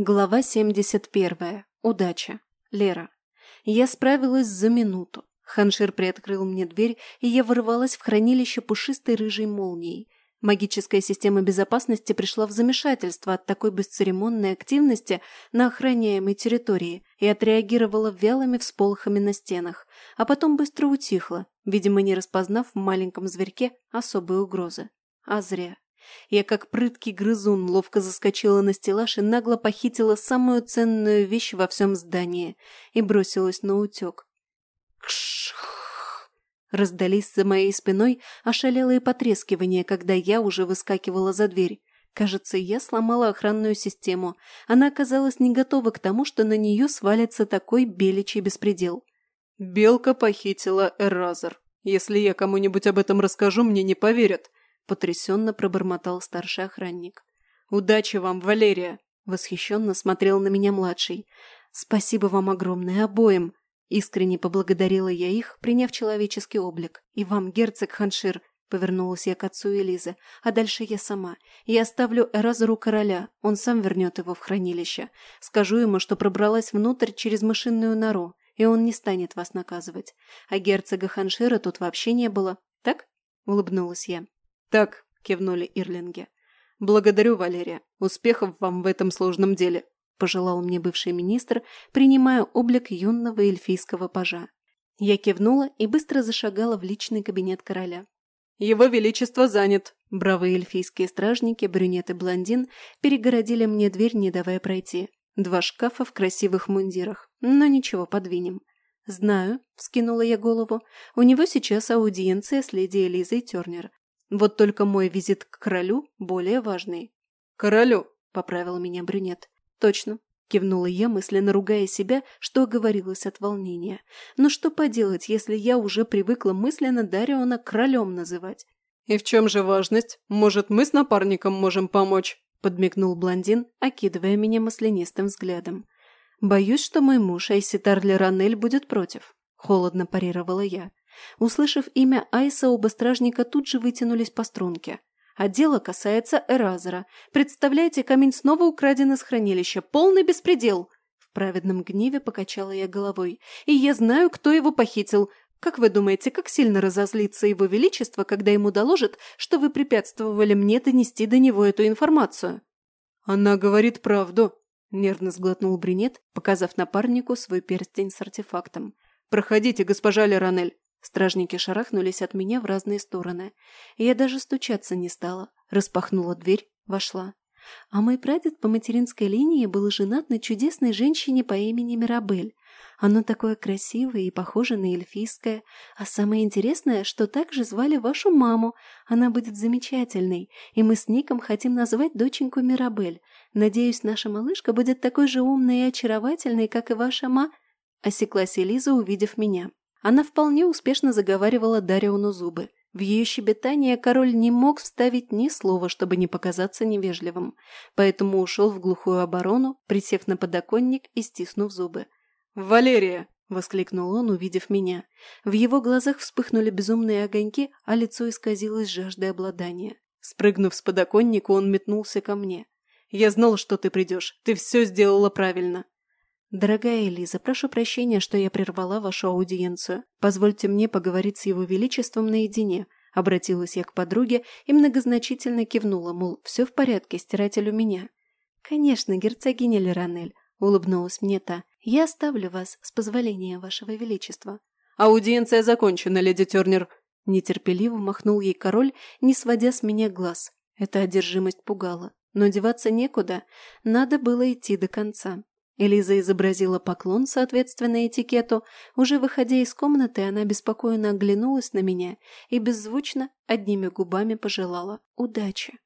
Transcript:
Глава 71. Удача. Лера. Я справилась за минуту. Ханшир приоткрыл мне дверь, и я ворвалась в хранилище пушистой рыжей молнией. Магическая система безопасности пришла в замешательство от такой бесцеремонной активности на охраняемой территории и отреагировала вялыми всполохами на стенах, а потом быстро утихла, видимо, не распознав в маленьком зверьке особой угрозы. А зря. Я, как прыткий грызун, ловко заскочила на стеллаж и нагло похитила самую ценную вещь во всем здании и бросилась на утек. Кшх! Раздались за моей спиной ошалелые потрескивания, когда я уже выскакивала за дверь. Кажется, я сломала охранную систему. Она оказалась не готова к тому, что на нее свалится такой беличий беспредел. «Белка похитила Эразер. Если я кому-нибудь об этом расскажу, мне не поверят», потрясенно пробормотал старший охранник. «Удачи вам, Валерия!» Восхищенно смотрел на меня младший. «Спасибо вам огромное обоим!» Искренне поблагодарила я их, приняв человеческий облик. «И вам, герцог Ханшир!» Повернулась я к отцу Элизы. «А дальше я сама. Я оставлю Эразеру короля. Он сам вернет его в хранилище. Скажу ему, что пробралась внутрь через мышиную нору, и он не станет вас наказывать. А герцога Ханшира тут вообще не было. Так?» Улыбнулась я. «Так», – кивнули Ирлинги. «Благодарю, Валерия. Успехов вам в этом сложном деле», – пожелал мне бывший министр, принимая облик юного эльфийского пажа. Я кивнула и быстро зашагала в личный кабинет короля. «Его Величество занят!» Бравые эльфийские стражники, брюнет и блондин, перегородили мне дверь, не давая пройти. Два шкафа в красивых мундирах. Но ничего, подвинем. «Знаю», — вскинула я голову, — «у него сейчас аудиенция с леди Элизой Тернер. Вот только мой визит к королю более важный. «Королю!» – поправил меня брюнет. «Точно!» – кивнула я, мысленно ругая себя, что оговорилась от волнения. «Но что поделать, если я уже привыкла мысленно Дариона королем называть?» «И в чем же важность? Может, мы с напарником можем помочь?» – подмигнул блондин, окидывая меня маслянистым взглядом. «Боюсь, что мой муж Айситар Леранель будет против», – холодно парировала я. Услышав имя Айса, оба стражника тут же вытянулись по струнке. А дело касается Эразера. Представляете, камень снова украден из хранилища. Полный беспредел. В праведном гневе покачала я головой. И я знаю, кто его похитил. Как вы думаете, как сильно разозлится его величество, когда ему доложат, что вы препятствовали мне донести до него эту информацию? Она говорит правду, нервно сглотнул Бринет, показав напарнику свой перстень с артефактом. «Проходите, госпожа Леранель. Стражники шарахнулись от меня в разные стороны. Я даже стучаться не стала. Распахнула дверь, вошла. А мой прадед по материнской линии был женат на чудесной женщине по имени Мирабель. Оно такое красивое и похоже на эльфийское. А самое интересное, что также звали вашу маму. Она будет замечательной. И мы с Ником хотим назвать доченьку Мирабель. Надеюсь, наша малышка будет такой же умной и очаровательной, как и ваша ма... Осеклась Элиза, увидев меня. Она вполне успешно заговаривала Дариону зубы. В ее щебетание король не мог вставить ни слова, чтобы не показаться невежливым, поэтому ушел в глухую оборону, присев на подоконник и стиснув зубы. «Валерия!» – воскликнул он, увидев меня. В его глазах вспыхнули безумные огоньки, а лицо исказилось жаждой обладания. Спрыгнув с подоконника, он метнулся ко мне. «Я знал, что ты придешь. Ты все сделала правильно. «Дорогая Элиза, прошу прощения, что я прервала вашу аудиенцию. Позвольте мне поговорить с его величеством наедине». Обратилась я к подруге и многозначительно кивнула, мол, все в порядке, стиратель у меня. «Конечно, герцогиня Леранель», — улыбнулась мне та. «Я оставлю вас, с позволения вашего величества». «Аудиенция закончена, леди Тернер», — нетерпеливо махнул ей король, не сводя с меня глаз. Эта одержимость пугала. Но деваться некуда, надо было идти до конца. Элиза изобразила поклон, соответственно этикету. Уже выходя из комнаты, она беспокойно оглянулась на меня и беззвучно одними губами пожелала удачи.